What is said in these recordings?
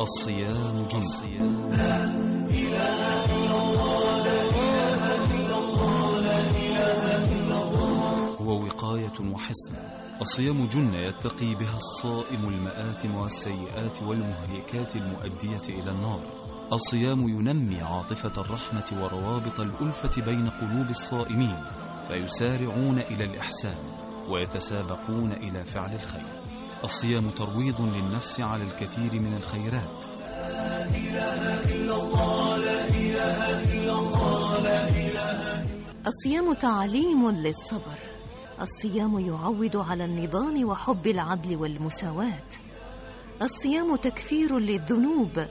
الصيام جنة هو وقاية وحسن. الصيام جنة يتقي بها الصائم المآثم والسيئات والمهلكات المؤدية إلى النار. الصيام ينمي عاطفة الرحمة وروابط الألفة بين قلوب الصائمين فيسارعون إلى الإحسان. ويتسابقون إلى فعل الخير. الصيام ترويض للنفس على الكثير من الخيرات. الصيام تعليم للصبر. الصيام يعود على النظام وحب العدل والمساواة. الصيام تكفير للذنوب.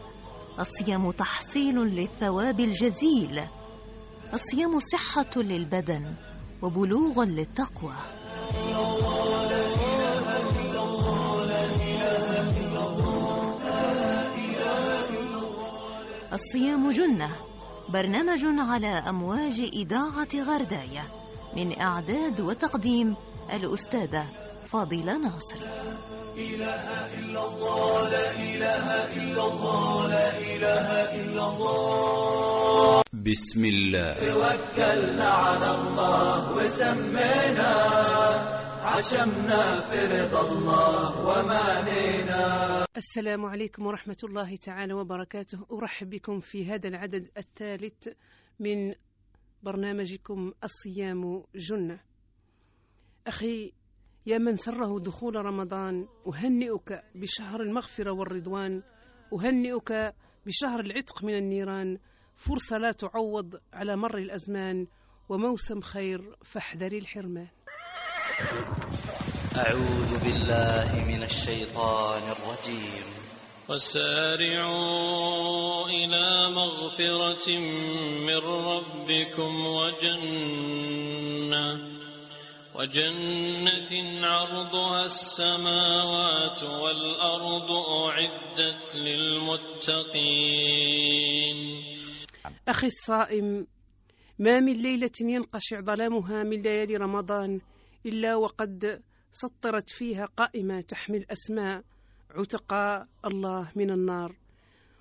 الصيام تحصيل للثواب الجزيل. الصيام صحة للبدن وبلوغ للتقوى. الصيام جنة برنامج على أمواج إذاعة غرداية من إعداد وتقديم الأستاذة فاضلة ناصر. بسم الله. توكلنا على الله وسمينا عشمنا في رضا الله ومانينا. السلام عليكم ورحمة الله تعالى وبركاته. أرحب بكم في هذا العدد الثالث من برنامجكم الصيام جنة. أخي يا من سره دخول رمضان أهنئك بشهر المغفرة والرضوان أهنئك بشهر العتق من النيران. فرصة لا تعوض على مر الأزمان وموسم خير فاحذري الحرمان. أعوذ بالله من الشيطان الرجيم. وسارعوا إلى مغفرة من ربكم وجنة. وجنة عرضها السماوات والأرض أعدت للمتقين. أخي الصائم ما من ليلة ينقشع ظلامها من ليالي رمضان إلا وقد سطرت فيها قائمة تحمل أسماء عتقاء الله من النار.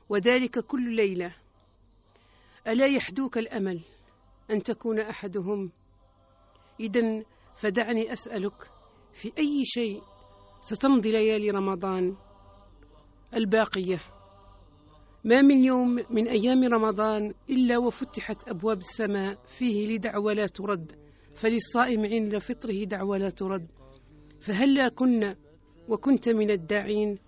وذلك كل ليلة. ألا يحدوك الأمل أن تكون أحدهم؟ إذا فدعني أسألك في أي شيء ستمضي ليالي رمضان الباقية؟ ما من يوم من أيام رمضان إلا وفتحت أبواب السماء فيه لدعوة لا ترد فللصائم عند فطره دعوة لا ترد. فهلا كنا وكنت من الداعين؟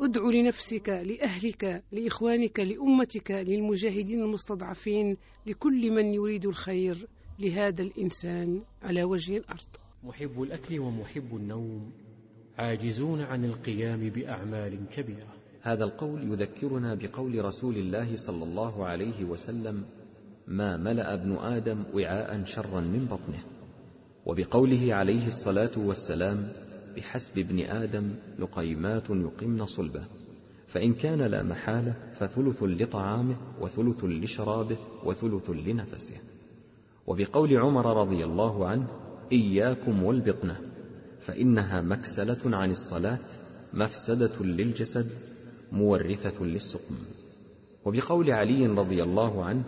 ادع لنفسك لأهلك لإخوانك لأمتك للمجاهدين المستضعفين لكل من يريد الخير. لهذا الإنسان على وجه الأرض. محب الأكل ومحب النوم عاجزون عن القيام بأعمال كبيرة. هذا القول يذكرنا بقول رسول الله صلى الله عليه وسلم ما ملأ ابن آدم وعاء شرا من بطنه. وبقوله عليه الصلاة والسلام بحسب ابن آدم لقيمات يقمن صلبه فإن كان لا محالة فثلث لطعامه وثلث لشرابه وثلث لنفسه. وبقول عمر رضي الله عنه إياكم والبطنة فإنها مكسلة عن الصلاة مفسدة للجسد مورثة للسقم. وبقول علي رضي الله عنه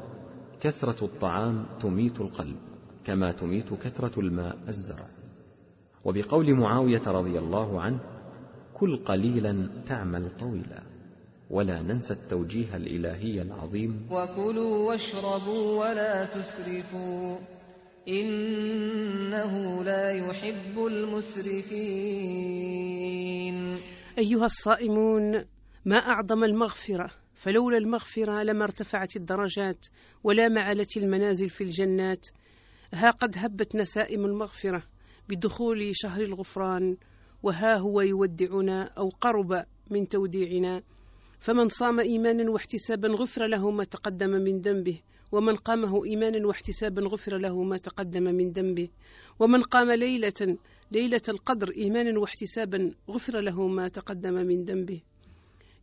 كثرة الطعام تميت القلب كما تميت كثرة الماء الزرع. وبقول معاوية رضي الله عنه كل قليلا تعمل طويلا. ولا ننسى التوجيه الإلهي العظيم. وكلوا واشربوا ولا تسرفوا. إنه لا يحب المسرفين. أيها الصائمون ما أعظم المغفرة؟ فلولا المغفرة لما ارتفعت الدرجات ولا معلت المنازل في الجنات. ها قد هبت نسائم المغفرة بدخول شهر الغفران وها هو يودعنا أو قرب من توديعنا. فمن صام إيمانا واحتسابا غفر له ما تقدم من ذنبه ومن قامه إيمانا واحتسابا غفر له ما تقدم من ذنبه. ومن قام ليلة ليلة القدر إيمانا واحتسابا غفر له ما تقدم من ذنبه.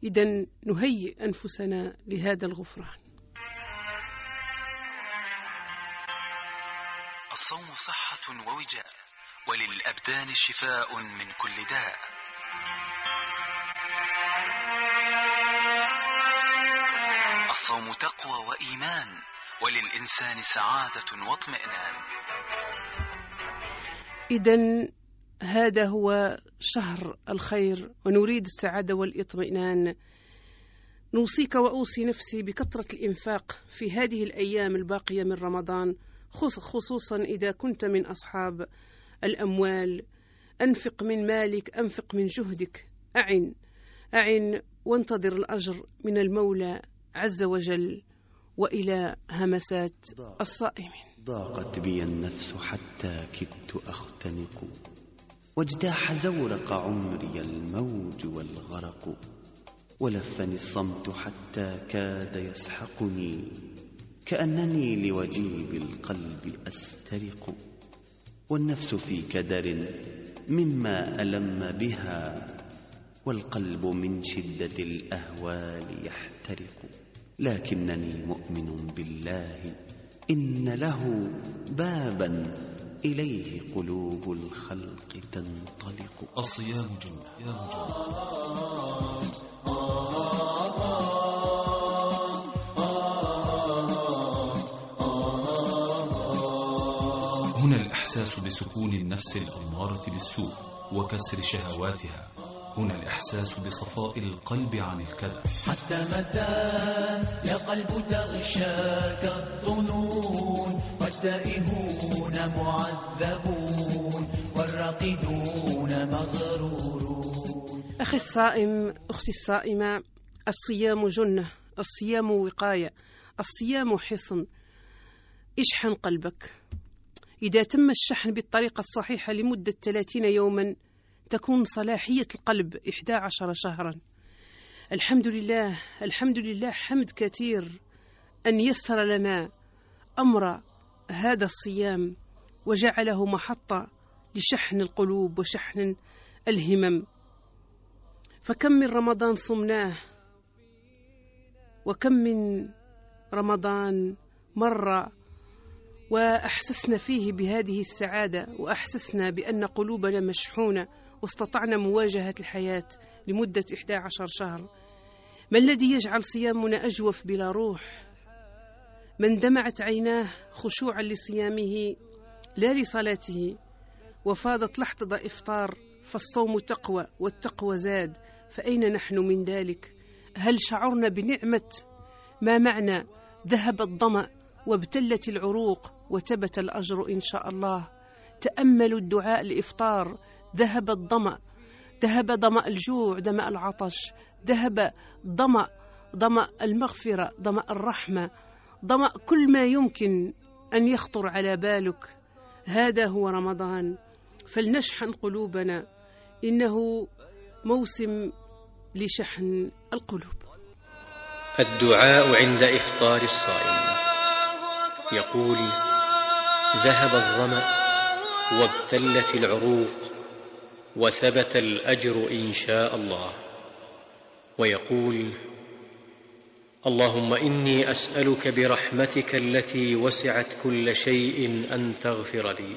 إذا نهيئ أنفسنا لهذا الغفران. الصوم صحة ووجاء وللأبدان شفاء من كل داء. الصوم تقوى وإيمان وللإنسان سعادة واطمئنان. إذا هذا هو شهر الخير ونريد السعادة والإطمئنان. نوصيك وأوصي نفسي بكثرة الإنفاق في هذه الأيام الباقية من رمضان خصوصا إذا كنت من أصحاب الأموال. أنفق من مالك أنفق من جهدك. أعن أعن وانتظر الأجر من المولى. عز وجل وإلى همسات الصائمين. ضاقت بي النفس حتى كدت أختنق. واجتاح زورق عمري الموج والغرق. ولفني الصمت حتى كاد يسحقني. كأنني لوجيب القلب أسترق. والنفس في كدر مما ألم بها. والقلب من شدة الأهوال يحترق. لكنني مؤمن بالله. إن له بابا. إليه قلوب الخلق تنطلق. الصيام جنة هنا الإحساس بسكون النفس الأمارة بالسوء وكسر شهواتها. هنا الإحساس بصفاء القلب عن الكذب حتى متى يا قلب تغشاك الظنون؟ والتائهون معذبون والراقدون مغرورون. أخي الصائم أختي الصائمة الصيام جنة الصيام وقاية الصيام حصن. اشحن قلبك. إذا تم الشحن بالطريقة الصحيحة لمدة 30 يوما تكون صلاحية القلب 11 شهرا. الحمد لله الحمد لله حمد كثير أن يسر لنا أمر هذا الصيام وجعله محطة لشحن القلوب وشحن الهمم. فكم من رمضان صمناه وكم من رمضان مر وأحسسنا فيه بهذه السعادة وأحسسنا بأن قلوبنا مشحونة. واستطعنا مواجهة الحياة لمدة 11 شهر. ما الذي يجعل صيامنا أجوف بلا روح؟ من دمعت عيناه خشوعا لصيامه لا لصلاته وفاضت لحظة إفطار فالصوم تقوى والتقوى زاد فأين نحن من ذلك؟ هل شعرنا بنعمة؟ ما معنى ذهب الظما وابتلت العروق وتبت الأجر إن شاء الله؟ تأملوا الدعاء لإفطار ذهب الظمأ ذهب ظمأ الجوع ظمأ العطش ذهب ظمأ ظمأ المغفرة ظمأ الرحمة ظمأ كل ما يمكن أن يخطر على بالك. هذا هو رمضان. فلنشحن قلوبنا. إنه موسم لشحن القلوب. الدعاء عند إفطار الصائم. يقول ذهب الظمأ وابتلت العروق. وثبت الأجر إن شاء الله. ويقول اللهم إني أسألك برحمتك التي وسعت كل شيء أن تغفر لي.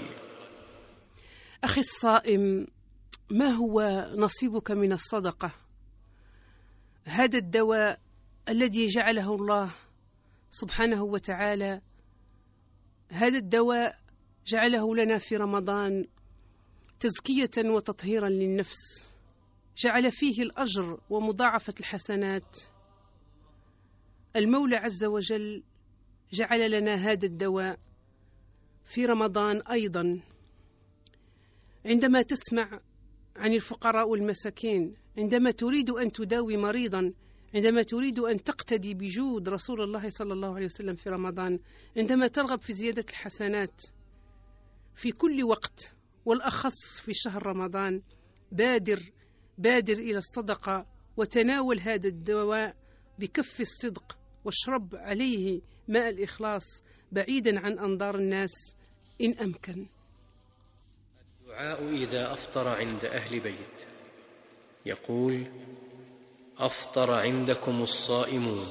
أخي الصائم ما هو نصيبك من الصدقة؟ هذا الدواء الذي جعله الله سبحانه وتعالى هذا الدواء جعله لنا في رمضان تزكية وتطهيرا للنفس. جعل فيه الأجر ومضاعفة الحسنات. المولى عز وجل جعل لنا هذا الدواء في رمضان أيضا. عندما تسمع عن الفقراء والمساكين عندما تريد أن تداوي مريضا عندما تريد أن تقتدي بجود رسول الله صلى الله عليه وسلم في رمضان عندما ترغب في زيادة الحسنات في كل وقت والأخص في شهر رمضان بادر بادر إلى الصدقة وتناول هذا الدواء بكف الصدق واشرب عليه ماء الإخلاص بعيدا عن أنظار الناس إن أمكن. الدعاء إذا أفطر عند أهل بيت. يقول أفطر عندكم الصائمون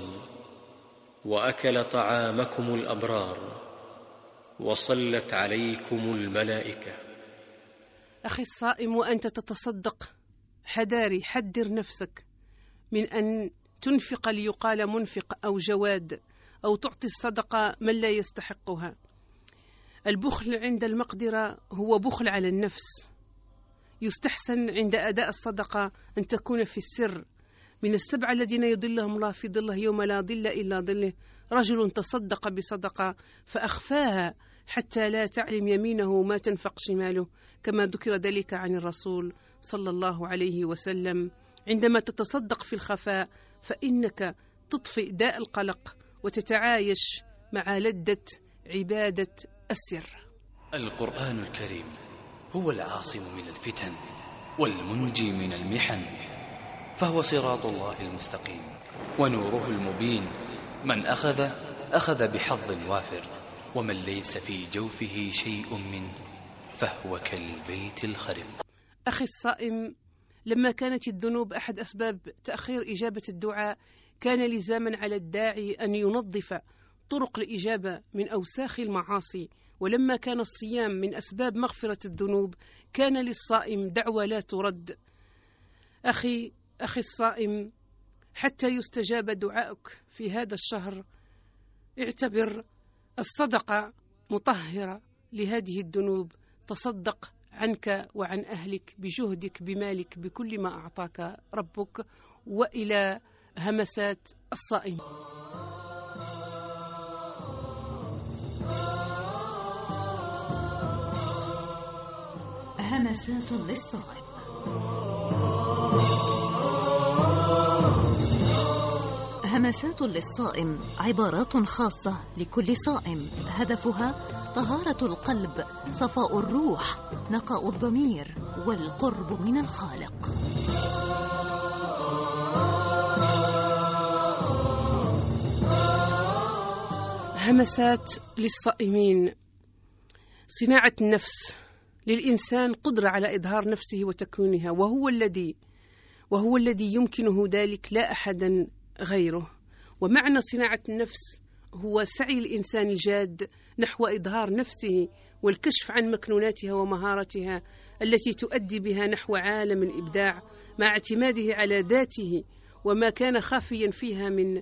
وأكل طعامكم الأبرار وصلت عليكم الملائكة. أخي الصائم وأنت تتصدق. حذاري حذر نفسك من أن تنفق ليقال منفق أو جواد أو تعطي الصدقة من لا يستحقها. البخل عند المقدرة هو بخل على النفس. يستحسن عند أداء الصدقة أن تكون في السر. من السبعة الذين يضلهم الله في ظله يوم لا ظل إلا ظله رجل تصدق بصدقة فأخفاها حتى لا تعلم يمينه ما تنفق شماله كما ذكر ذلك عن الرسول صلى الله عليه وسلم. عندما تتصدق في الخفاء فإنك تطفئ داء القلق وتتعايش مع لذة عبادة السر. القرآن الكريم هو العاصم من الفتن والمنجي من المحن فهو صراط الله المستقيم ونوره المبين. من أخذ أخذ بحظ وافر. ومن ليس في جوفه شيء منه فهو كالبيت الخرب. أخي الصائم لما كانت الذنوب أحد أسباب تأخير إجابة الدعاء كان لزاما على الداعي أن ينظف طرق الإجابة من أوساخ المعاصي. ولما كان الصيام من أسباب مغفرة الذنوب كان للصائم دعوة لا ترد. أخي أخي الصائم حتى يستجاب دعائك في هذا الشهر اعتبر الصدقة مطهرة لهذه الذنوب. تصدق عنك وعن أهلك بجهدك بمالك بكل ما أعطاك ربك وإلى همسات الصائم. همسات للصائم. همسات للصائم عبارات خاصة لكل صائم. هدفها طهارة القلب صفاء الروح نقاء الضمير والقرب من الخالق. همسات للصائمين. صناعة النفس للإنسان قدرة على إظهار نفسه وتكوينها وهو الذي وهو الذي يمكنه ذلك لا أحدا غيره. ومعنى صناعة النفس هو سعي الإنسان الجاد نحو إظهار نفسه والكشف عن مكنوناتها ومهارتها التي تؤدي بها نحو عالم الإبداع مع اعتماده على ذاته وما كان خافيا فيها من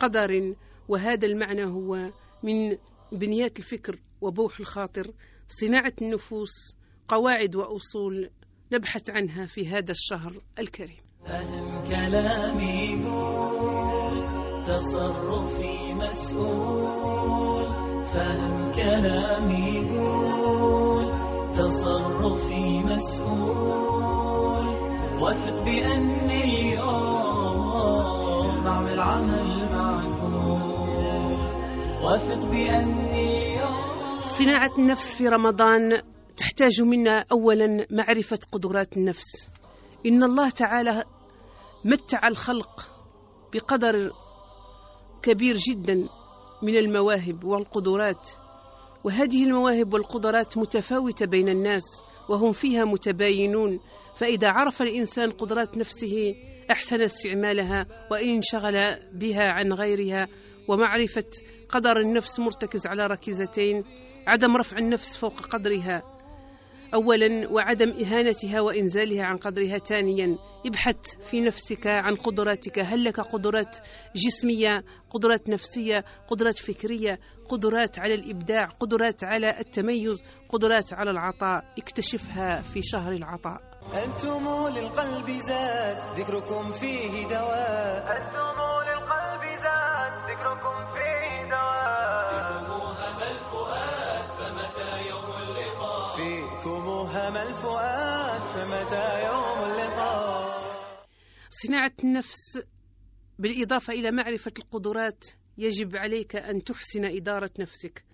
قدر. وهذا المعنى هو من بنيات الفكر وبوح الخاطر. صناعة النفوس قواعد وأصول نبحث عنها في هذا الشهر الكريم. فهم كلامي قول تصرفي مسؤول. فهم كلامي قول تصرفي مسؤول. وثق بأني اليوم بعمل عمل معقول. وثق بأني اليوم صناعة النفس في رمضان تحتاج منا أولا معرفة قدرات النفس. إن الله تعالى متع الخلق بقدر كبير جدا من المواهب والقدرات. وهذه المواهب والقدرات متفاوتة بين الناس وهم فيها متباينون. فإذا عرف الإنسان قدرات نفسه أحسن استعمالها وإن انشغل بها عن غيرها. ومعرفة قدر النفس مرتكز على ركيزتين عدم رفع النفس فوق قدرها. اولا وعدم إهانتها وإنزالها عن قدرها ثانيا ابحث في نفسك عن قدراتك. هل لك قدرات جسمية قدرات نفسية قدرات فكرية قدرات على الإبداع قدرات على التميز قدرات على العطاء؟ اكتشفها في شهر العطاء. أنتم للقلب زاد ذكركم فيه دواء. أنتم للقلب زاد ذكركم فيه دواء. هم الفؤاد فمتى يوم اللقاء؟ صناعة النفس بالإضافة إلى معرفة القدرات يجب عليك أن تحسن إدارة نفسك.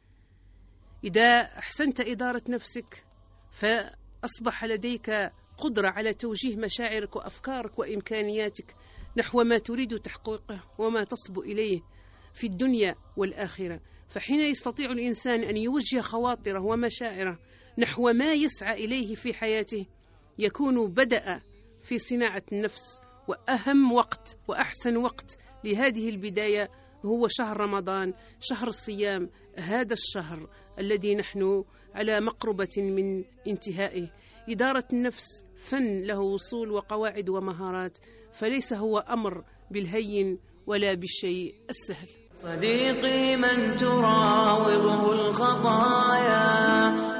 إذا أحسنت إدارة نفسك فأصبح لديك قدرة على توجيه مشاعرك وأفكارك وإمكانياتك نحو ما تريد تحقيقه وما تصب إليه في الدنيا والآخرة. فحين يستطيع الإنسان أن يوجه خواطره ومشاعره نحو ما يسعى إليه في حياته. يكون بدأ في صناعة النفس وأهم وقت وأحسن وقت لهذه البداية هو شهر رمضان شهر الصيام هذا الشهر الذي نحن على مقربة من انتهائه. إدارة النفس فن له وصول وقواعد ومهارات فليس هو أمر بالهين ولا بالشيء السهل. صديقي من تراوغه الخطايا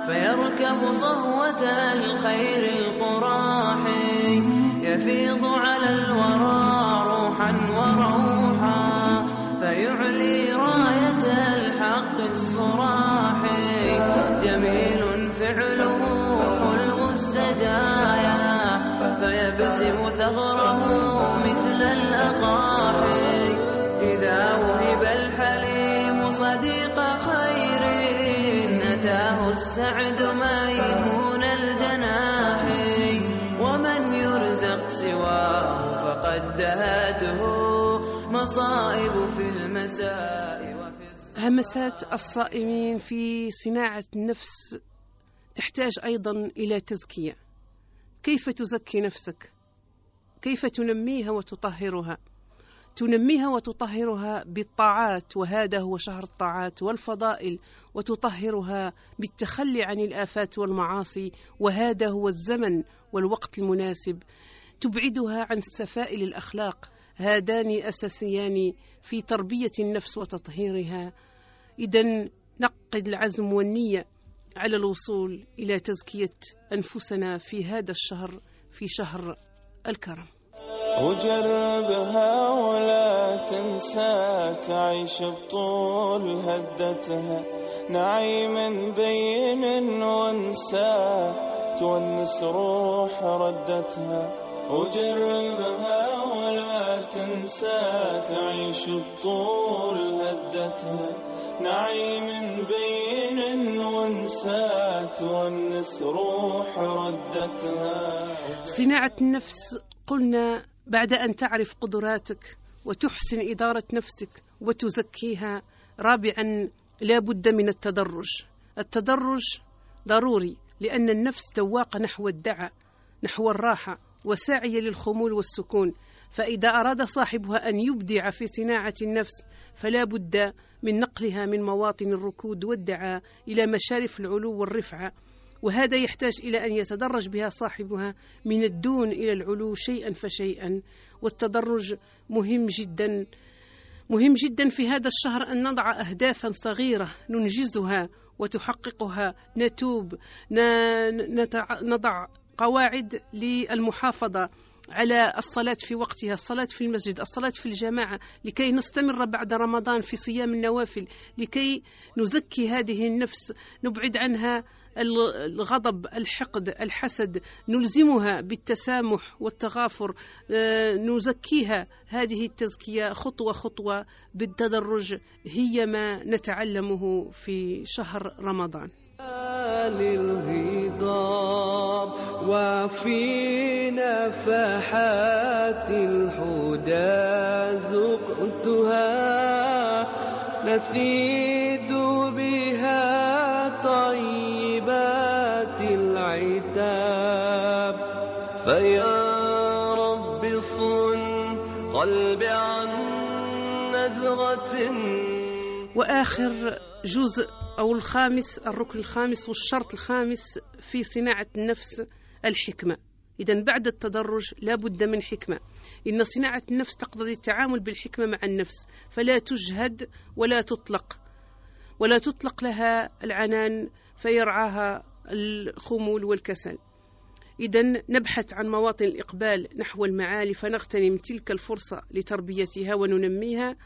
فيركب صهوة الخير القراحي يفيض على الورى روحا وروحا فيعلي راية الحق الصراحي. جميل فعله خلق السجايا فيبسم ثغره مثل الأقاحي. إذا الحليم صديق خير. أتاه السعد ميمون الجناح. ومن يرزق سواه فقد دهاته. مصائب في المساء وفي همسات الصائمين في صناعة النفس تحتاج أيضا إلى تزكية. كيف تزكي نفسك؟ كيف تنميها وتطهرها؟ تنميها وتطهرها بالطاعات وهذا هو شهر الطاعات والفضائل وتطهرها بالتخلي عن الآفات والمعاصي وهذا هو الزمن والوقت المناسب. تبعدها عن سفائل الأخلاق هذان أساسيان في تربية النفس وتطهيرها. إذا نقد العزم والنية على الوصول إلى تزكية أنفسنا في هذا الشهر في شهر الكرم. وجربها ولا تنسى تعيش بطول هدتها. نعيم بين وانسى تونس روح ردتها. وجربها ولا تنسى تعيش بطول هدتها. نعيم بين وانسى تونس روح ردتها. صناعة النفس قلنا بعد أن تعرف قدراتك وتحسن إدارة نفسك وتزكيها رابعا لا بد من التدرج. التدرج ضروري لأن النفس تواقة نحو الدعة نحو الراحة وساعية للخمول والسكون. فإذا أراد صاحبها أن يبدع في صناعة النفس فلا بد من نقلها من مواطن الركود والدعاء إلى مشارف العلو والرفعة. وهذا يحتاج إلى أن يتدرج بها صاحبها من الدون إلى العلو شيئا فشيئا. والتدرج مهم جدا مهم جدا في هذا الشهر أن نضع أهدافا صغيرة ننجزها وتحققها نتوب نضع قواعد للمحافظة على الصلاة في وقتها الصلاة في المسجد الصلاة في الجماعة لكي نستمر بعد رمضان في صيام النوافل لكي نزكي هذه النفس نبعد عنها الغضب الحقد الحسد نلزمها بالتسامح والتغافر نزكيها. هذه التزكية خطوة خطوة بالتدرج هي ما نتعلمه في شهر رمضان. للهضاب وفي نفحات الهدى زقتها. نسيد وآخر جزء أو الخامس الركن الخامس والشرط الخامس في صناعة النفس الحكمة. إذا بعد التدرج لا بد من حكمة. إن صناعة النفس تقتضي التعامل بالحكمة مع النفس فلا تجهد ولا تطلق. ولا تطلق لها العنان فيرعاها الخمول والكسل. إذا نبحث عن مواطن الإقبال نحو المعالي فنغتنم تلك الفرصة لتربيتها وننميها.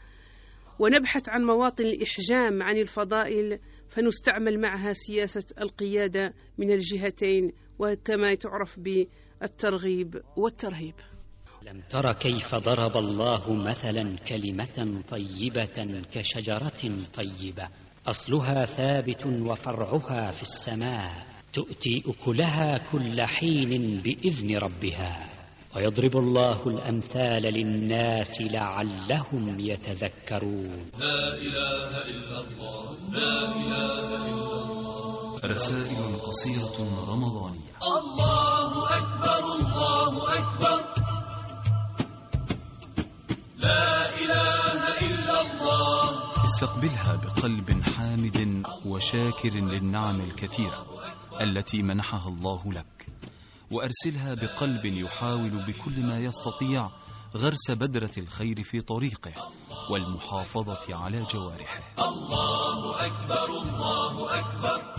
ونبحث عن مواطن الإحجام عن الفضائل فنستعمل معها سياسة القيادة من الجهتين وكما تعرف بالترغيب والترهيب. لم تر كيف ضرب الله مثلا كلمة طيبة كشجرة طيبة أصلها ثابت وفرعها في السماء تؤتي أكلها كل حين بإذن ربها. ويضرب الله الأمثال للناس لعلهم يتذكرون. لا إله إلا الله. لا إله إلا الله. رسائل قصيرة رمضانية. الله أكبر الله أكبر. لا إله إلا الله. استقبلها بقلب حامد وشاكر للنعم الكثيرة التي منحها الله لك. وأرسلها بقلب يحاول بكل ما يستطيع غرس بذرة الخير في طريقه والمحافظة على جوارحه. الله أكبر الله أكبر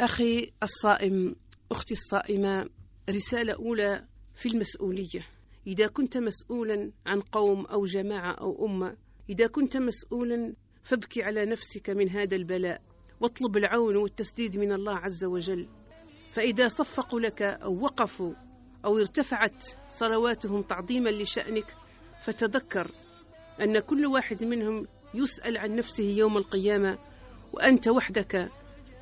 أخي الصائم أختي الصائمة رسالة أولى في المسؤولية. إذا كنت مسؤولا عن قوم أو جماعة أو أمة إذا كنت مسؤولا فابكي على نفسك من هذا البلاء واطلب العون والتسديد من الله عز وجل. فإذا صفقوا لك أو وقفوا أو ارتفعت صلواتهم تعظيما لشأنك فتذكر أن كل واحد منهم يسأل عن نفسه يوم القيامة وأنت وحدك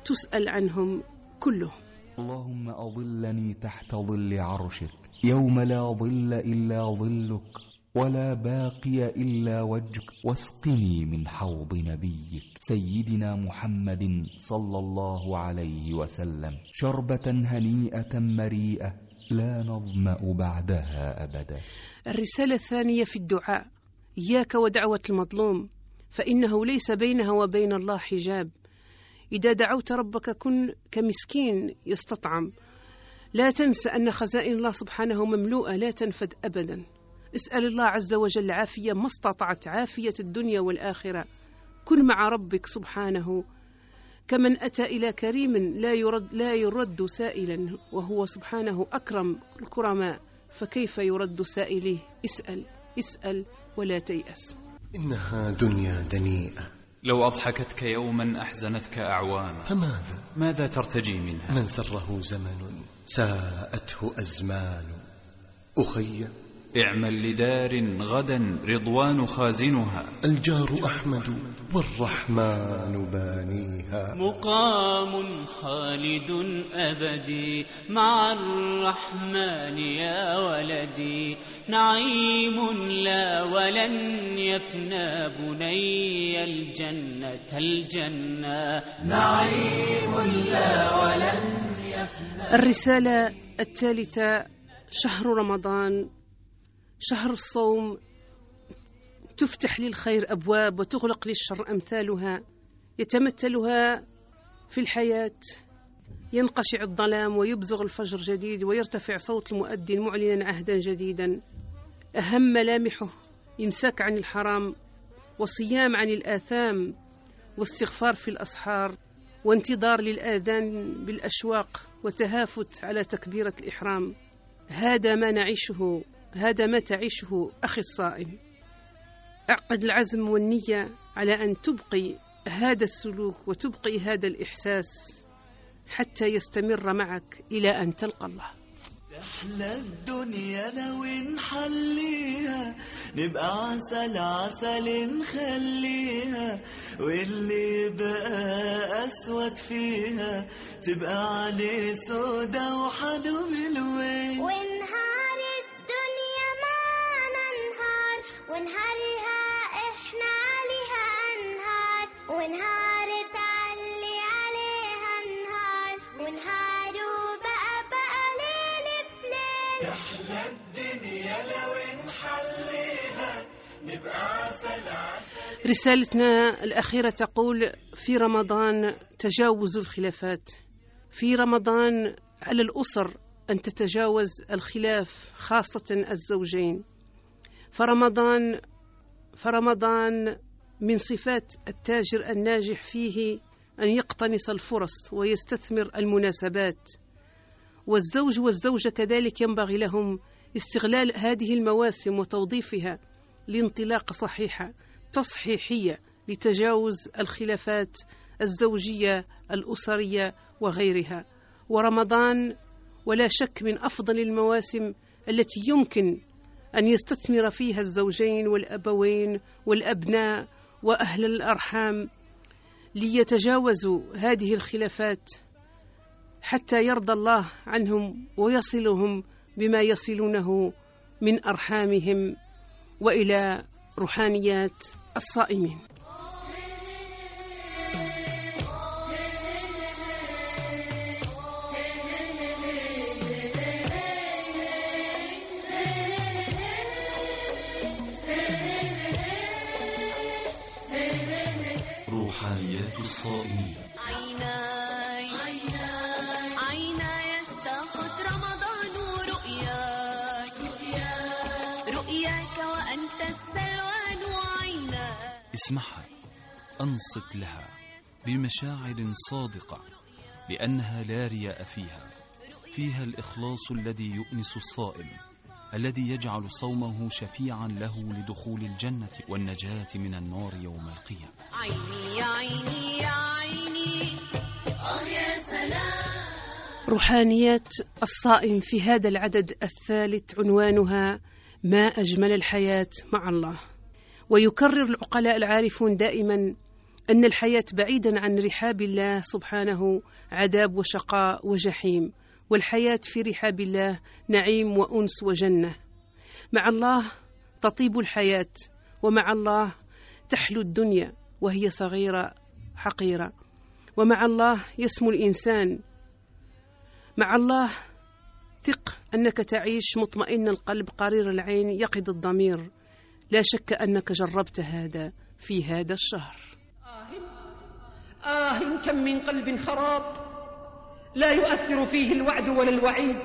تسأل عنهم كلهم. اللهم أظلني تحت ظل عرشك يوم لا ظل إلا ظلك. ولا باقي إلا وجهك واسقني من حوض نبيك سيدنا محمد صلى الله عليه وسلم شربة هنيئة مريئة لا نظمأ بعدها أبدا. الرسالة الثانية في الدعاء إياك ودعوة المظلوم فإنه ليس بينها وبين الله حجاب. إذا دعوت ربك كن كمسكين يستطعم. لا تنسى أن خزائن الله سبحانه مملوءة لا تنفد أبدا. اسأل الله عز وجل عافية ما استطعت عافية الدنيا والآخرة. كن مع ربك سبحانه كمن أتى إلى كريم لا يرد, لا يرد سائلا وهو سبحانه أكرم الكرماء. فكيف يرد سائليه؟ اسأل اسأل ولا تيأس. إنها دنيا دنيئة. لو أضحكتك يوما أحزنتك أعواما فماذا؟ ماذا ترتجي منها؟ من سره زمن ساءته أزمان. أخي اعمل لدار غدا رضوان خازنها. الجار أحمد والرحمن بانيها. مقام خالد أبدي مع الرحمن يا ولدي. نعيم لا ولن يفنى بني الجنة الجنة. نعيم لا ولن يفنى. الرسالة الثالثة شهر رمضان شهر الصوم تفتح للخير أبواب وتغلق للشر أمثالها يتمثلها في الحياة ينقشع الظلام ويبزغ الفجر جديد ويرتفع صوت المؤذن معلنا عهدا جديدا. أهم ملامحه إمساك عن الحرام وصيام عن الآثام واستغفار في الأسحار وانتظار للآذان بالأشواق وتهافت على تكبيرة الإحرام. هذا ما نعيشه هذا ما تعيشه أخي الصائم أعقد العزم والنية على أن تبقي هذا السلوك وتبقي هذا الإحساس حتى يستمر معك إلى أن تلقى الله. تحلى الدنيا لو نحليها نبقى عسل عسل نخليها واللي يبقى أسود فيها تبقى عليه سودا وحلو بالوين ونهار ونهارها إحنا عليها أنهار ونهار تعلي عليها نهار ونهار وبقى بقى ليل بليل. تحلى الدنيا لو نحليها نبقى عسل عسل. رسالتنا الأخيرة تقول في رمضان تجاوز الخلافات. في رمضان على الأسر أن تتجاوز الخلاف خاصة الزوجين. فرمضان فرمضان من صفات التاجر الناجح فيه أن يقتنص الفرص ويستثمر المناسبات. والزوج والزوجة كذلك ينبغي لهم استغلال هذه المواسم وتوظيفها لانطلاقة صحيحة تصحيحية لتجاوز الخلافات الزوجية الأسرية وغيرها. ورمضان ولا شك من أفضل المواسم التي يمكن أن يستثمر فيها الزوجين والأبوين والأبناء وأهل الأرحام ليتجاوزوا هذه الخلافات حتى يرضى الله عنهم ويصلهم بما يصلونه من أرحامهم وإلى روحانيات الصائمين. ليلة الصائمين عيناي عيناي عيناي اشتاقت رمضان رؤياك رؤياك رؤياك وأنت السلوان عيناي اسمعها أنصت لها بمشاعر صادقة لأنها لا رياء فيها فيها الإخلاص الذي يؤنس الصائم. الذي يجعل صومه شفيعا له لدخول الجنة والنجاة من النار يوم القيامة. عيني يا عيني يا عيني آه يا سلام روحانيات الصائم في هذا العدد الثالث عنوانها ما أجمل الحياة مع الله. ويكرر العقلاء العارفون دائما أن الحياة بعيدا عن رحاب الله سبحانه عذاب وشقاء وجحيم. والحياة في رحاب الله نعيم وأنس وجنة. مع الله تطيب الحياة ومع الله تحلو الدنيا وهي صغيرة حقيرة. ومع الله يسمو الإنسان. مع الله ثق أنك تعيش مطمئن القلب قرير العين يقظ الضمير. لا شك أنك جربت هذا في هذا الشهر. آه كم من قلب خراب. لا يؤثر فيه الوعد ولا الوعيد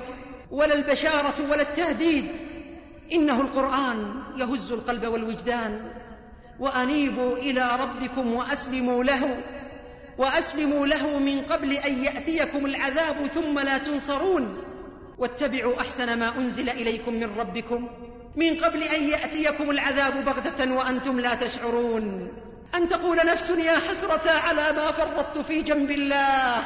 ولا البشارة ولا التهديد. إنه القرآن يهز القلب والوجدان. وأنيبوا إلى ربكم وأسلموا له وأسلموا له من قبل أن يأتيكم العذاب ثم لا تنصرون. واتبعوا أحسن ما أنزل إليكم من ربكم من قبل أن يأتيكم العذاب بغتة وأنتم لا تشعرون. أن تقول نفس يا حسرة على ما فرطت في جنب الله.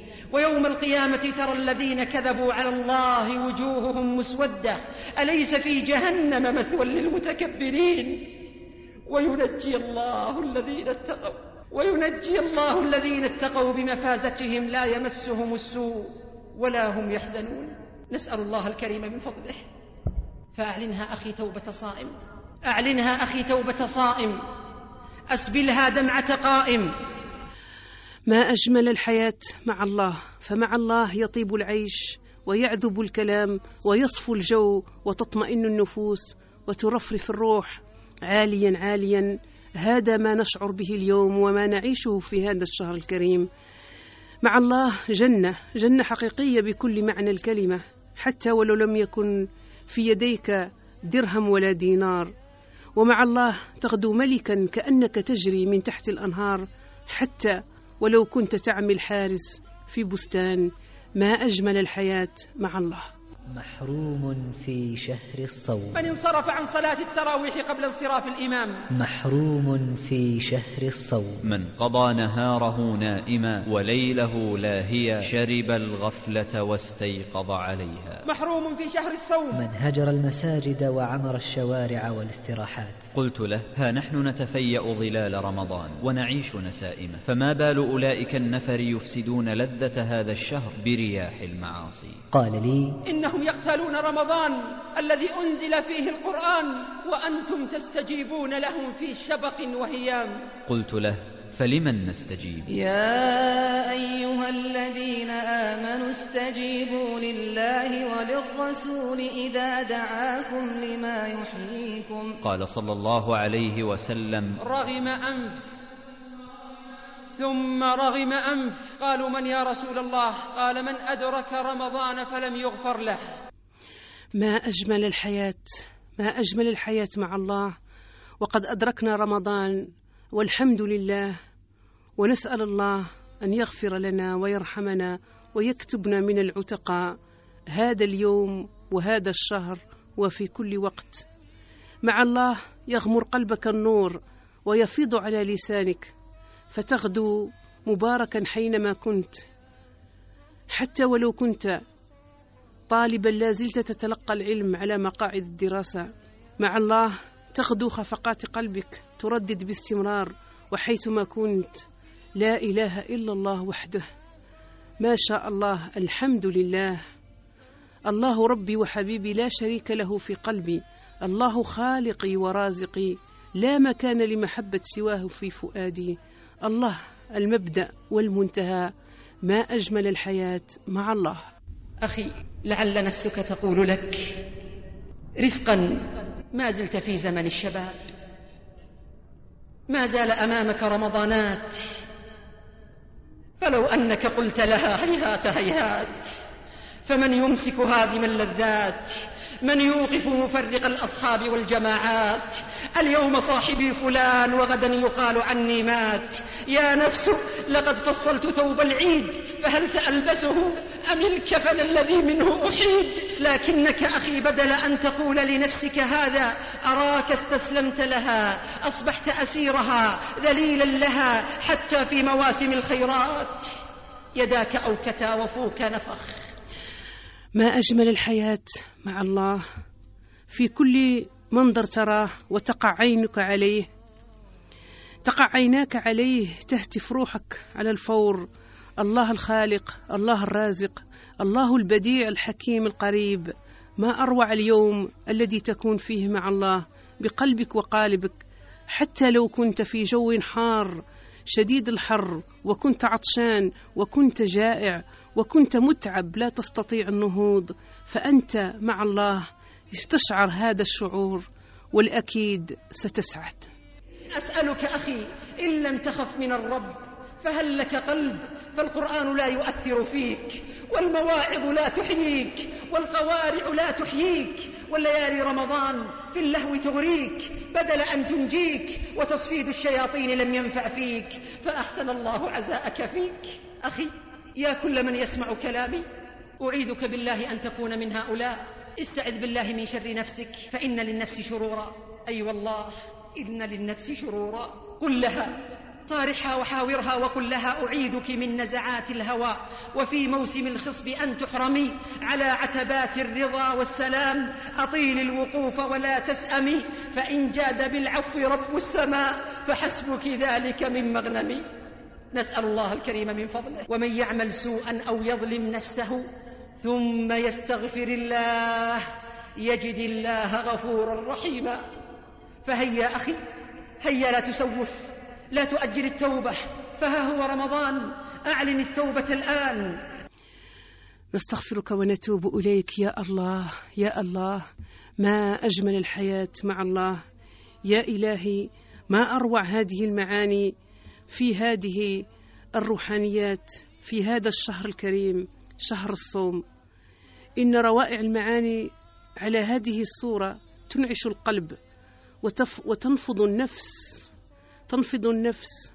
ويوم القيامة ترى الذين كذبوا على الله وجوههم مسودة. أليس في جهنم مثوى للمتكبرين؟ وينجي الله الذين اتقوا وينجي الله الذين اتقوا بمفازتهم لا يمسهم السوء ولا هم يحزنون. نسأل الله الكريم من فضله. فأعلنها أخي توبة صائم. أعلنها أخي توبة صائم. أسبلها دمعة قائم. ما أجمل الحياة مع الله فمع الله يطيب العيش ويعذب الكلام ويصفو الجو وتطمئن النفوس وترفرف الروح عاليا عاليا. هذا ما نشعر به اليوم وما نعيشه في هذا الشهر الكريم. مع الله جنة جنة حقيقية بكل معنى الكلمة حتى ولو لم يكن في يديك درهم ولا دينار. ومع الله تغدو ملكا كأنك تجري من تحت الأنهار حتى ولو كنت تعمل حارس في بستان ما أجمل الحياة مع الله. محروم في شهر الصوم. من انصرف عن صلاة التراويح قبل انصراف الإمام. محروم في شهر الصوم. من قضى نهاره نائما وليله لاهيا شرب الغفلة واستيقظ عليها. محروم في شهر الصوم. من هجر المساجد وعمر الشوارع والاستراحات. قلت له ها نحن نتفيأ ظلال رمضان ونعيش نسائمه فما بال أولئك النفر يفسدون لذة هذا الشهر برياح المعاصي؟ قال لي إنهم يقتلون رمضان الذي أنزل فيه القرآن وأنتم تستجيبون لهم في شبق وهيام. قلت له فلمن نستجيب؟ يا أيها الذين آمنوا استجيبوا لله وللرسول إذا دعاكم لما يحييكم. قال صلى الله عليه وسلم رغم أنف ثم رغم أنف قالوا من يا رسول الله؟ قال من أدرك رمضان فلم يغفر له. ما أجمل الحياة ما أجمل الحياة مع الله. وقد أدركنا رمضان والحمد لله ونسأل الله أن يغفر لنا ويرحمنا ويكتبنا من العتقاء هذا اليوم وهذا الشهر وفي كل وقت. مع الله يغمر قلبك النور ويفيض على لسانك. فتغدو مباركا حينما كنت. حتى ولو كنت طالبا لا زلت تتلقى العلم على مقاعد الدراسة. مع الله تغدو خفقات قلبك تردد باستمرار وحيثما كنت لا إله إلا الله وحده. ما شاء الله الحمد لله. الله ربي وحبيبي لا شريك له في قلبي. الله خالقي ورازقي لا مكان لمحبة سواه في فؤادي. الله المبدأ والمنتهى ما أجمل الحياة مع الله. أخي لعل نفسك تقول لك رفقا ما زلت في زمن الشباب. ما زال أمامك رمضانات. فلو أنك قلت لها هيهات هيهات فمن يمسك هادم اللذات؟ من يوقف مفرق الأصحاب والجماعات؟ اليوم صاحبي فلان وغدا يقال عني مات. يا نفس لقد فصلت ثوب العيد فهل سألبسه؟ أم الكفن الذي منه أحيد؟ لكنك أخي بدل أن تقول لنفسك هذا أراك استسلمت لها أصبحت أسيرها ذليلا لها حتى في مواسم الخيرات. يداك أوكتا وفوك نفخ. ما أجمل الحياة مع الله. في كل منظر تراه وتقع عينك عليه. تقع عيناك عليه تهتف روحك على الفور. الله الخالق الله الرازق الله البديع الحكيم القريب. ما أروع اليوم الذي تكون فيه مع الله بقلبك وقالبك. حتى لو كنت في جو حار شديد الحر وكنت عطشان وكنت جائع وكنت متعب لا تستطيع النهوض فأنت مع الله تشعر هذا الشعور والأكيد ستسعد. أسألك أخي إن لم تخف من الرب فهل لك قلب؟ فالقرآن لا يؤثر فيك والمواعظ لا تحييك والقوارع لا تحييك والليالي رمضان في اللهو تغريك بدل أن تنجيك وتصفيد الشياطين لم ينفع فيك فأحسن الله عزاءك فيك. أخي. يا كل من يسمع كلامي أعيذك بالله أن تكون من هؤلاء. استعذ بالله من شر نفسك فإن للنفس شرورا. أي أيوة والله إن للنفس شرورا. قل لها صارحها وحاورها وقل لها أعيدك من نزعات الهوى. وفي موسم الخصب أن تحرمي على عتبات الرضا والسلام. أطيل الوقوف ولا تسأمي فإن جاد بالعفو رب السماء فحسبك ذلك من مغنمي. نسأل الله الكريم من فضله. ومن يعمل سوءا أو يظلم نفسه ثم يستغفر الله يجد الله غفورا رحيما. فهيا أخي هيا لا تسوف لا تؤجل التوبة. فها هو رمضان أعلن التوبة الآن. نستغفرك ونتوب إليك يا الله يا الله ما أجمل الحياة مع الله. يا إلهي ما أروع هذه المعاني في هذه الروحانيات في هذا الشهر الكريم شهر الصوم. إن روائع المعاني على هذه الصورة تنعش القلب وتف وتنفض النفس تنفض النفس.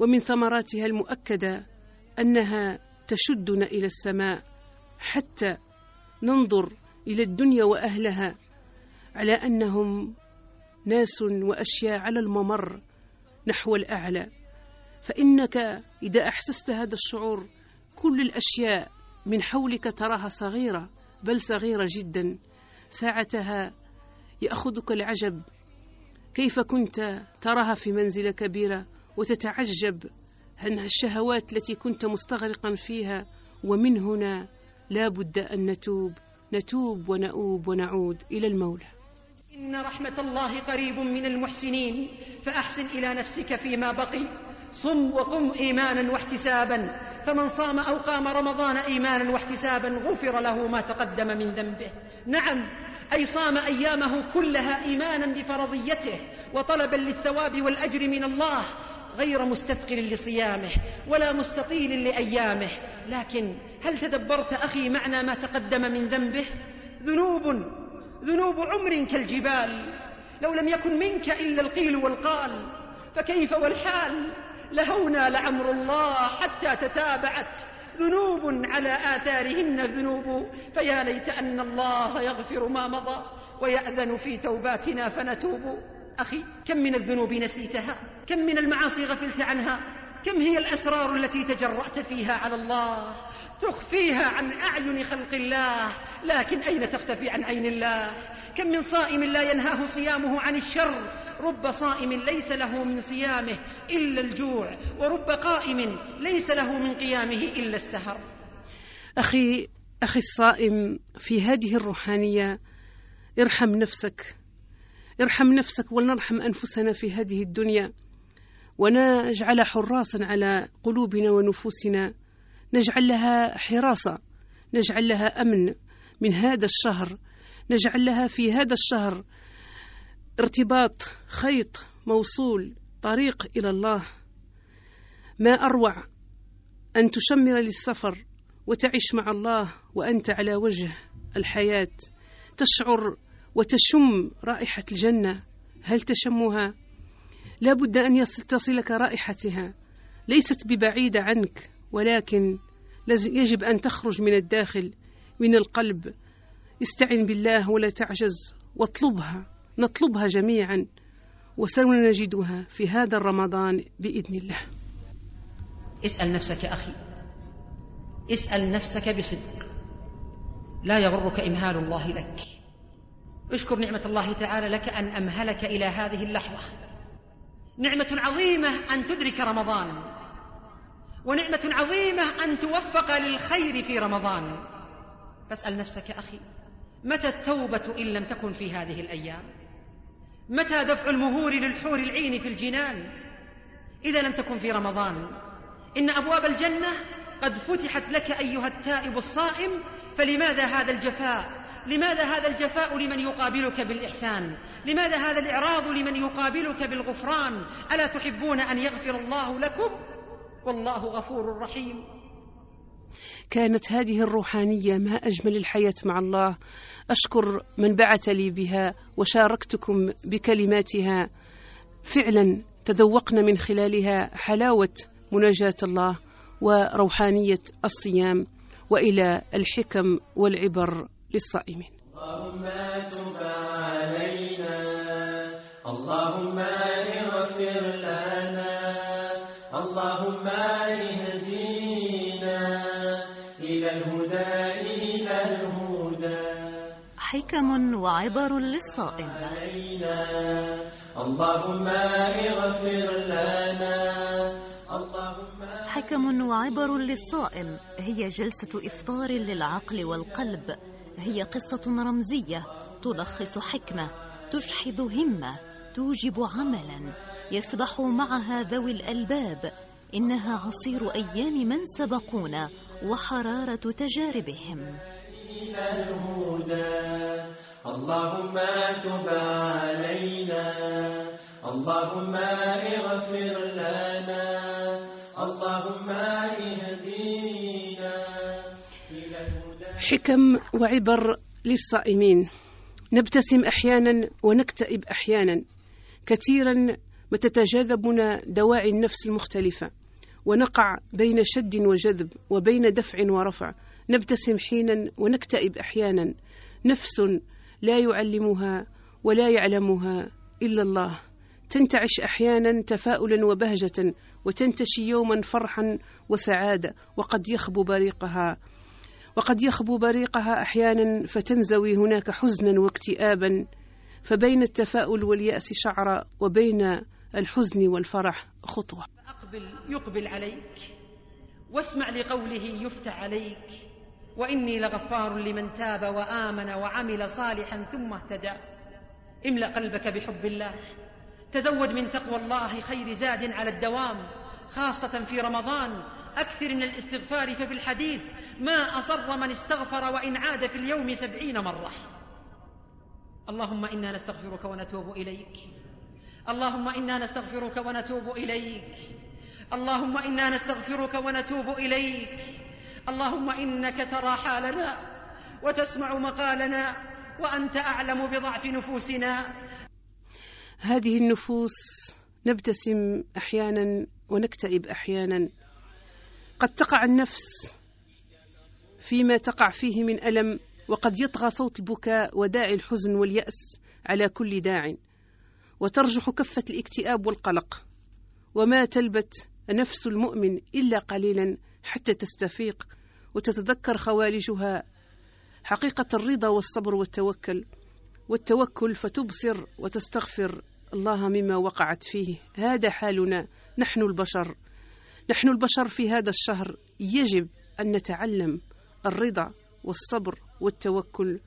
ومن ثمراتها المؤكدة أنها تشدنا إلى السماء حتى ننظر إلى الدنيا وأهلها على أنهم ناس وأشياء على الممر نحو الأعلى. فإنك إذا أحسست هذا الشعور كل الأشياء من حولك تراها صغيرة بل صغيرة جدا. ساعتها يأخذك العجب. كيف كنت تراها في منزلة كبيرة وتتعجب؟ عن الشهوات التي كنت مستغرقا فيها ومن هنا لا بد أن نتوب. نتوب ونؤوب ونعود إلى المولى. إن رحمة الله قريب من المحسنين فأحسن إلى نفسك فيما بقي. صم وقم إيمانا واحتسابا. فمن صام أو قام رمضان إيمانا واحتسابا غفر له ما تقدم من ذنبه. نعم أي صام أيامه كلها إيمانا بفرضيته وطلبا للثواب والأجر من الله غير مستثقل لصيامه ولا مستطيل لأيامه. لكن هل تدبرت أخي معنى ما تقدم من ذنبه؟ ذنوب ذنوب عمر كالجبال. لو لم يكن منك إلا القيل والقال فكيف والحال؟ لهونا لعمر الله حتى تتابعت ذنوب على آثارهن ذنوب فيا ليت أن الله يغفر ما مضى ويأذن في توباتنا فنتوب. أخي كم من الذنوب نسيتها؟ كم من المعاصي غفلت عنها؟ كم هي الأسرار التي تجرأت فيها على الله؟ تخفيها عن أعين خلق الله لكن أين تختفي عن عين الله؟ كم من صائم لا ينهاه صيامه عن الشر رب صائم ليس له من صيامه إلا الجوع ورب قائم ليس له من قيامه إلا السهر. أخي أخي الصائم في هذه الروحانية ارحم نفسك ارحم نفسك ولنرحم أنفسنا في هذه الدنيا ونجعل حراسا على قلوبنا ونفوسنا نجعل لها حراسة نجعل لها أمن من هذا الشهر نجعل لها في هذا الشهر ارتباط خيط موصول طريق إلى الله. ما أروع أن تشمر للسفر وتعيش مع الله وأنت على وجه الحياة. تشعر وتشم رائحة الجنة. هل تشمها؟ لا بد أن تصلك رائحتها. ليست ببعيدة عنك. ولكن يجب أن تخرج من الداخل من القلب. استعن بالله ولا تعجز واطلبها نطلبها جميعا وسنجدها في هذا الرمضان بإذن الله. اسأل نفسك أخي. اسأل نفسك بصدق. لا يغرك إمهال الله لك. اشكر نعمة الله تعالى لك أن أمهلك إلى هذه اللحظة. نعمة عظيمة أن تدرك رمضان. ونعمة عظيمة أن توفق للخير في رمضان. فاسأل نفسك أخي متى التوبة إن لم تكن في هذه الأيام؟ متى دفع المهور للحور العين في الجنان؟ إذا لم تكن في رمضان إن أبواب الجنة قد فتحت لك أيها التائب الصائم فلماذا هذا الجفاء؟ لماذا هذا الجفاء لمن يقابلك بالإحسان؟ لماذا هذا الإعراض لمن يقابلك بالغفران؟ ألا تحبون أن يغفر الله لكم؟ والله غفور رحيم. كانت هذه الروحانية ما أجمل الحياة مع الله. أشكر من بعث لي بها وشاركتكم بكلماتها. فعلا تذوقنا من خلالها حلاوة مناجاة الله وروحانية الصيام وإلى الحكم والعبر للصائمين. اللهم تب علينا. اللهم اغفر لنا اهدينا إلى الهدى إلى الهدى. حكم وعبر للصائم. علينا. اللهم اغفر لنا. حكم وعبر للصائم. هي جلسة إفطار للعقل والقلب. هي قصة رمزية تلخص حكمة تشحذ همة توجب عملا. يسبح معها ذوي الألباب. إنها عصير أيام من سبقونا وحرارة تجاربهم. إلى الهدى اللهم تب علينا. اللهم اغفر لنا. اللهم اهدينا. حكم وعبر للصائمين. نبتسم أحيانا ونكتئب أحيانا. كثيرا ما تتجاذبنا دواعي النفس المختلفة ونقع بين شد وجذب وبين دفع ورفع نبتسم حينا ونكتئب أحيانا. نفس لا يعلمها ولا يعلمها إلا الله. تنتعش أحيانا تفاؤلا وبهجة وتنتشي يوما فرحا وسعادة وقد يخبو بريقها. وقد يخبو بريقها أحيانا فتنزوي هناك حزنا واكتئابا. فبين التفاؤل واليأس شعره وبين الحزن والفرح خطوة. أقبل يقبل عليك واسمع لقوله يفتح عليك وإني لغفار لمن تاب وآمن وعمل صالحا ثم اهتدى. املأ قلبك بحب الله. تزود من تقوى الله خير زاد على الدوام خاصة في رمضان. أكثر من الاستغفار ففي الحديث ما أصر من استغفر وإن عاد في اليوم سبعين مرة. اللهم إنا نستغفرك ونتوب إليك. اللهم إنا نستغفرك ونتوب إليك. اللهم إنا نستغفرك ونتوب إليك. اللهم إنك ترى حالنا وتسمع مقالنا وأنت أعلم بضعف نفوسنا. هذه النفوس نبتسم أحيانا ونكتئب أحيانا. قد تقع النفس فيما تقع فيه من ألم وقد يطغى صوت البكاء وداعي الحزن واليأس على كل داع. وترجح كفة الاكتئاب والقلق. وما تلبت نفس المؤمن إلا قليلا حتى تستفيق وتتذكر خوالجها حقيقة الرضا والصبر والتوكل. والتوكل فتبصر وتستغفر. الله مما وقعت فيه. هذا حالنا. نحن البشر. نحن البشر في هذا الشهر. يجب أن نتعلم الرضا والصبر والتوكل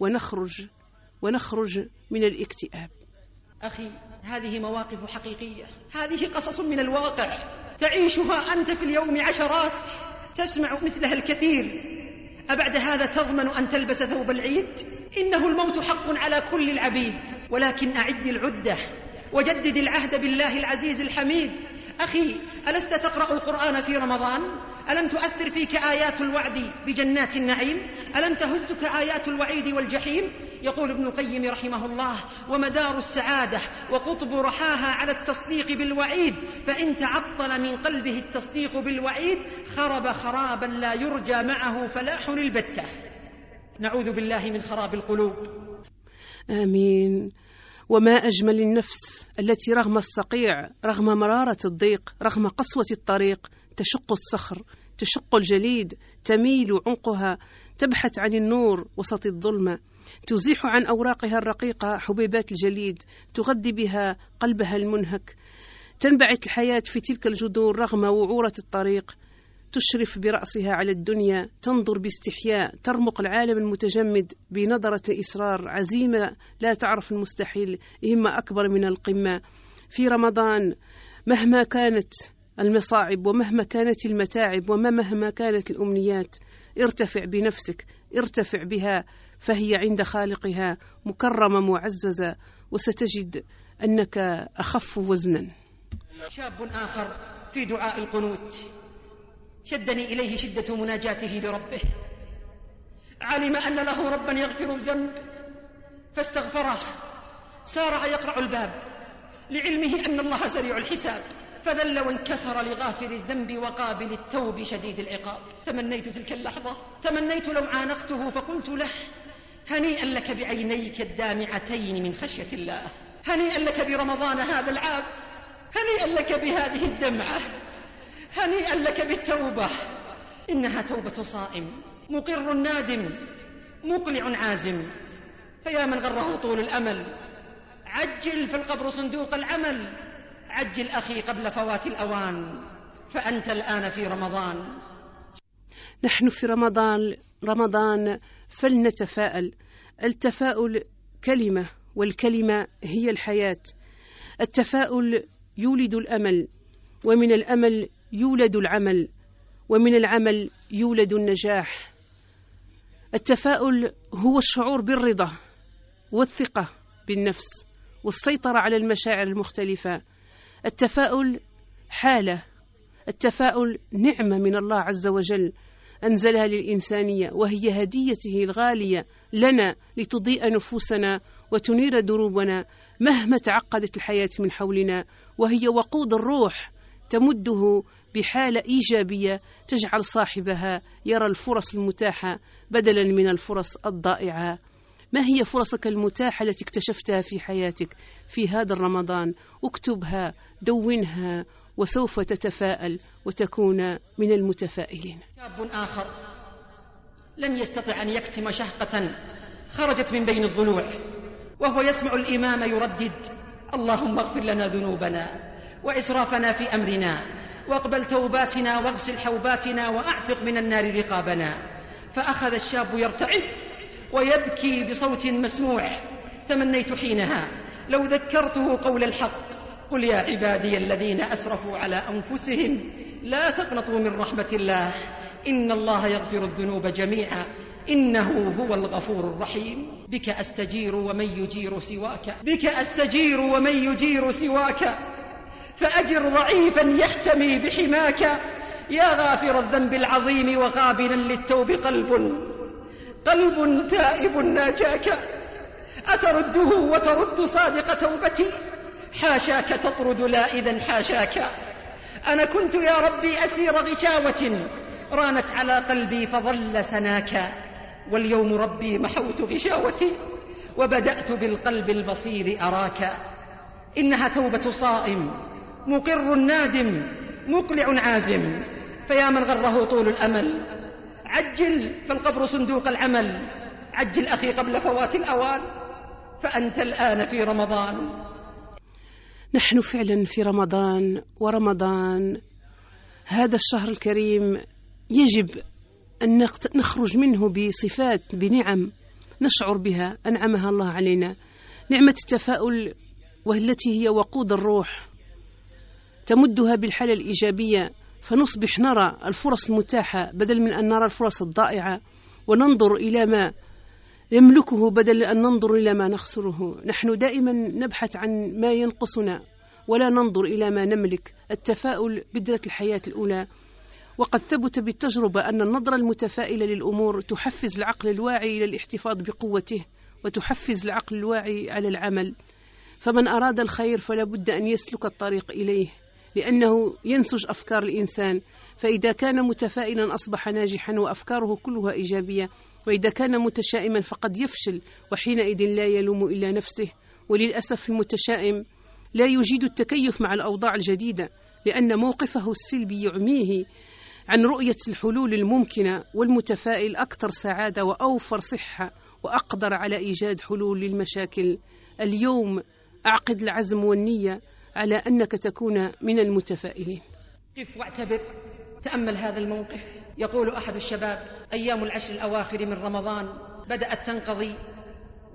ونخرج ونخرج من الاكتئاب. أخي هذه مواقف حقيقية. هذه قصص من الواقع. تعيشها أنت في اليوم عشرات. تسمع مثلها الكثير. أبعد هذا تضمن أن تلبس ثوب العيد؟ إنه الموت حق على كل العبيد. ولكن أعد العدة. وجدد العهد بالله العزيز الحميد. أخي ألست تقرأ القرآن في رمضان؟ ألم تؤثر فيك آيات الوعد بجنات النعيم؟ ألم تهزك آيات الوعيد والجحيم؟ يقول ابن القيم رحمه الله ومدار السعادة وقطب رحاها على التصديق بالوعيد فإن تعطل من قلبه التصديق بالوعيد خرب خرابا لا يرجى معه فلاح البتة. نعوذ بالله من خراب القلوب. آمين. وما أجمل النفس التي رغم الصقيع رغم مرارة الضيق رغم قسوة الطريق تشق الصخر تشق الجليد تميل عنقها تبحث عن النور وسط الظلمة تزيح عن أوراقها الرقيقة حبيبات الجليد تغذي بها قلبها المنهك. تنبعث الحياة في تلك الجذور رغم وعورة الطريق. تشرف برأسها على الدنيا تنظر باستحياء ترمق العالم المتجمد بنظرة إصرار عزيمة لا تعرف المستحيل همة أكبر من القمة. في رمضان مهما كانت المصاعب ومهما كانت المتاعب ومهما كانت الأمنيات ارتفع بنفسك ارتفع بها فهي عند خالقها مكرمة معززة وستجد أنك أخف وزنا. شاب آخر في دعاء القنوت. شدني إليه شدة مناجاته لربه. علم أن له ربا يغفر الذنب فاستغفره. سارع يقرع الباب. لعلمه أن الله سريع الحساب. فذل وانكسر لغافر الذنب وقابل التوب شديد العقاب. تمنيت تلك اللحظة. تمنيت لو عانقته فقلت له هنيئا لك بعينيك الدامعتين من خشية الله. هنيئا لك برمضان هذا العام. هنيئا لك بهذه الدمعة. هنيئا لك بالتوبة. إنها توبة صائم مقر نادم مقلع عازم. فيا من غره طول الأمل. عجل في القبر صندوق العمل. عجل أخي قبل فوات الأوان. فأنت الآن في رمضان. نحن في رمضان رمضان فلنتفاءل. التفاؤل كلمة والكلمة هي الحياة. التفاؤل يولد الأمل ومن الأمل يولد العمل ومن العمل يولد النجاح. التفاؤل هو الشعور بالرضا والثقة بالنفس والسيطرة على المشاعر المختلفة. التفاؤل حالة. التفاؤل نعمة من الله عز وجل. أنزلها للإنسانية وهي هديته الغالية لنا لتضيء نفوسنا وتنير دروبنا مهما تعقدت الحياة من حولنا وهي وقود الروح تمده بحالة إيجابية تجعل صاحبها يرى الفرص المتاحة بدلا من الفرص الضائعة. ما هي فرصك المتاحة التي اكتشفتها في حياتك في هذا الرمضان؟ اكتبها دونها. وسوف تتفاءل وتكون من المتفائلين. شاب آخر لم يستطع أن يكتم شهقة خرجت من بين الضلوع وهو يسمع الإمام يردد اللهم اغفر لنا ذنوبنا وإسرافنا في أمرنا واقبل توباتنا واغسل حوباتنا وأعتق من النار رقابنا. فأخذ الشاب يرتعد ويبكي بصوت مسموع تمنيت حينها لو ذكرته قول الحق قل يا عبادي الذين أسرفوا على أنفسهم لا تقنطوا من رحمة الله. إن الله يغفر الذنوب جميعا. إنه هو الغفور الرحيم. بك أستجير ومن يجير سواك. بك أستجير ومن يجير سواك. فأجر ضعيفا يحتمي بحماك. يا غافر الذنب العظيم وقابلا للتوب قلب. قلب تائب ناجاك. أترده وترد صادق توبتي. حاشاك تطرد لا إذا حاشاك. أنا كنت يا ربي أسير غشاوة رانت على قلبي فظل سناك. واليوم ربي محوت غشاوتي وبدأت بالقلب البصير أراك. إنها توبة صائم مقر نادم مقلع عازم. فيا من غره طول الأمل عجل فالقبر صندوق العمل. عجل أخي قبل فوات الأوان فأنت الآن في رمضان. نحن فعلا في رمضان ورمضان هذا الشهر الكريم يجب أن نخرج منه بصفات بنعم نشعر بها أنعمها الله علينا. نعمة التفاؤل والتي هي وقود الروح تمدها بالحالة الإيجابية فنصبح نرى الفرص المتاحة بدل من أن نرى الفرص الضائعة وننظر إلى ما نملكه بدل أن ننظر إلى ما نخسره. نحن دائما نبحث عن ما ينقصنا ولا ننظر إلى ما نملك. التفاؤل بدرة الحياة الأولى. وقد ثبت بالتجربة أن النظرة المتفائلة للأمور تحفز العقل الواعي إلى الاحتفاظ بقوته وتحفز العقل الواعي على العمل. فمن أراد الخير فلا بد أن يسلك الطريق إليه لأنه ينسج أفكار الإنسان. فإذا كان متفائلا أصبح ناجحا وأفكاره كلها إيجابية. وإذا كان متشائما فقد يفشل وحينئذ لا يلوم إلا نفسه. وللأسف المتشائم لا يجيد التكيف مع الأوضاع الجديدة لأن موقفه السلبي يعميه عن رؤية الحلول الممكنة والمتفائل أكثر سعادة وأوفر صحة وأقدر على إيجاد حلول للمشاكل. اليوم أعقد العزم والنية على أنك تكون من المتفائلين. واعتبر؟ تأمل هذا الموقف. يقول أحد الشباب أيام العشر الأواخر من رمضان بدأت تنقضي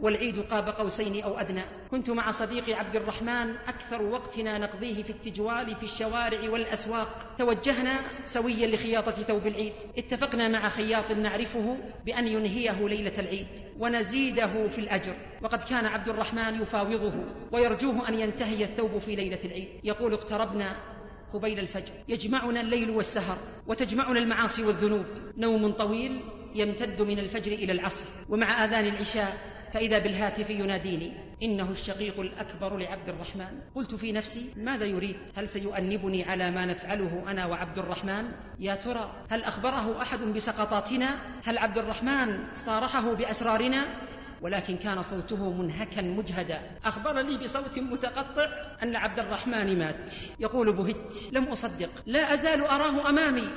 والعيد قاب قوسين أو أدنى. كنت مع صديقي عبد الرحمن أكثر وقتنا نقضيه في التجوال في الشوارع والأسواق. توجهنا سويا لخياطة ثوب العيد. اتفقنا مع خياط نعرفه بأن ينهيه ليلة العيد ونزيده في الأجر. وقد كان عبد الرحمن يفاوضه ويرجوه أن ينتهي الثوب في ليلة العيد. يقول اقتربنا قبيل الفجر يجمعنا الليل والسهر وتجمعنا المعاصي والذنوب. نوم طويل يمتد من الفجر إلى العصر. ومع آذان العشاء فإذا بالهاتف يناديني. إنه الشقيق الأكبر لعبد الرحمن. قلت في نفسي ماذا يريد؟ هل سيؤنبني على ما نفعله أنا وعبد الرحمن؟ يا ترى هل أخبره أحد بسقطاتنا؟ هل عبد الرحمن صارحه بأسرارنا؟ ولكن كان صوته منهكا مجهدا. أخبرني بصوت متقطع أن عبد الرحمن مات. يقول بهت لم أصدق. لا أزال أراه أمامي.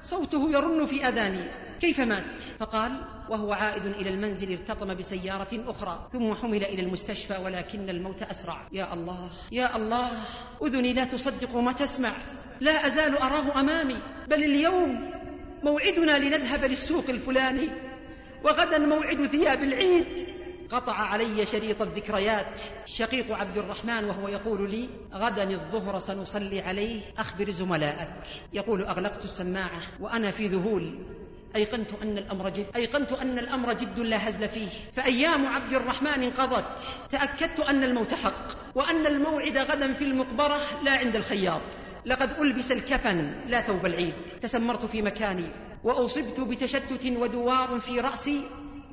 صوته يرن في أذاني. كيف مات؟ فقال وهو عائد إلى المنزل ارتطم بسيارة أخرى. ثم حمل إلى المستشفى ولكن الموت أسرع. يا الله يا الله أذني لا تصدق ما تسمع. لا أزال أراه أمامي. بل اليوم موعدنا لنذهب للسوق الفلاني. وغدا موعد ثياب العيد. قطع علي شريط الذكريات. شقيق عبد الرحمن وهو يقول لي غدا الظهر سنصلي عليه أخبر زملائك. يقول أغلقت السماعة وأنا في ذهول. أيقنت أن الأمر جد أيقنت أن الأمر جد لا هزل فيه. فأيام عبد الرحمن انقضت تأكدت أن الموت حق وأن الموعد غدا في المقبرة لا عند الخياط. لقد ألبس الكفن لا ثوب العيد. تسمرت في مكاني وأصبت بتشتت ودوار في رأسي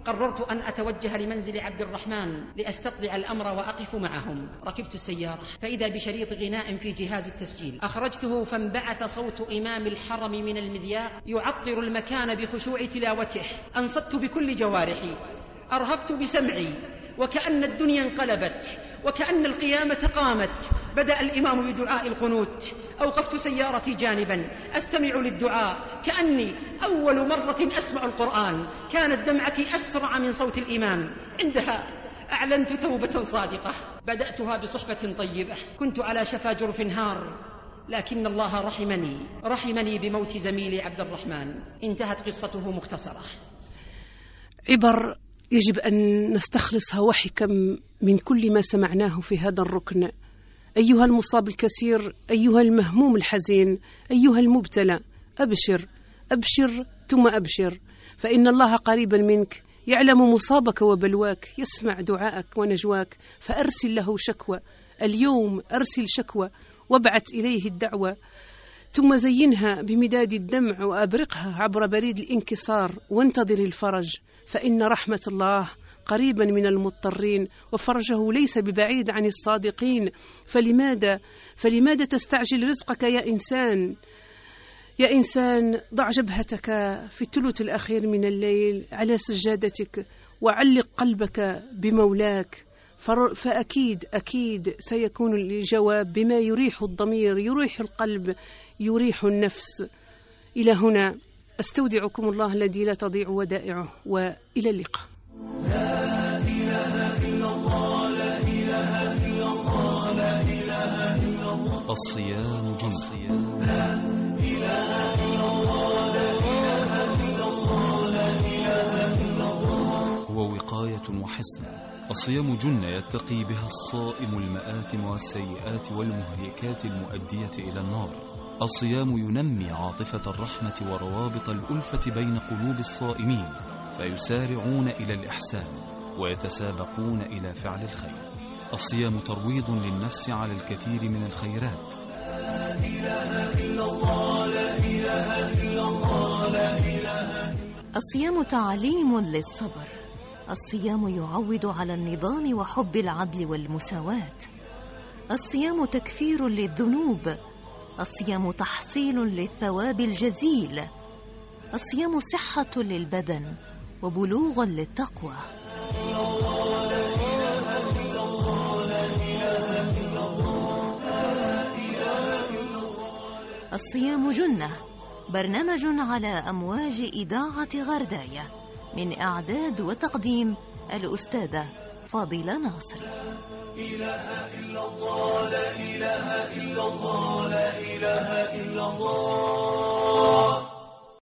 قررت أن أتوجه لمنزل عبد الرحمن لأستطلع الأمر وأقف معهم. ركبت السيارة. فإذا بشريط غناء في جهاز التسجيل. أخرجته فانبعث صوت إمام الحرم من المذياع يعطر المكان بخشوع تلاوته. أنصت بكل جوارحي. أرهبت بسمعي. وكأن الدنيا انقلبت وكأن القيامة قامت. بدأ الإمام بدعاء القنوت. أوقفت سيارتي جانبا. أستمع للدعاء. كأني أول مرة أسمع القرآن. كانت دمعتي أسرع من صوت الإمام. عندها أعلنت توبة صادقة. بدأتها بصحبة طيبة. كنت على شفا جرف هار. لكن الله رحمني. رحمني بموت زميلي عبد الرحمن. انتهت قصته مختصرة. عبر يجب أن نستخلصها وحكم من كل ما سمعناه في هذا الركن. أيها المصاب الكثير أيها المهموم الحزين أيها المبتلى أبشر أبشر ثم أبشر. فإن الله قريبا منك يعلم مصابك وبلواك يسمع دعاءك ونجواك فأرسل له شكوى. اليوم أرسل شكوى وابعث إليه الدعوة. ثم زينها بمداد الدمع وأبرقها عبر بريد الانكسار وانتظر الفرج. فإن رحمة الله قريبا من المضطرين وفرجه ليس ببعيد عن الصادقين. فلماذا؟ فلماذا تستعجل رزقك يا إنسان؟ يا إنسان ضع جبهتك في الثلث الأخير من الليل على سجادتك وعلق قلبك بمولاك. فأكيد أكيد سيكون الجواب بما يريح الضمير يريح القلب يريح النفس. إلى هنا. أستودعكم الله الذي لا تضيع ودائعه وإلى اللقاء. لا إله إلا الله لا إله إلا الله لا إله إلا الله الصيام جنة. لا إله إلا الله لا إله إلا الله لا إله إلا الله هو وقاية وحسن. الصيام جنة يتقي بها الصائم المآثم والسيئات والمهلكات المؤدية إلى النار. الصيام ينمي عاطفة الرحمة وروابط الألفة بين قلوب الصائمين فيسارعون إلى الإحسان ويتسابقون إلى فعل الخير. الصيام ترويض للنفس على الكثير من الخيرات. لا إله إلا الله لا إله إلا الله لا إله الصيام تعليم للصبر. الصيام يعود على النظام وحب العدل والمساواة. الصيام تكفير للذنوب. الصيام تحصيل للثواب الجزيل. الصيام صحة للبدن وبلوغ للتقوى. الصيام جنة برنامج على أمواج إذاعة غرداية من إعداد وتقديم الأستاذة فاضل ناصر. إله إلا الله لا إله إلا الله لا إله إلا الله.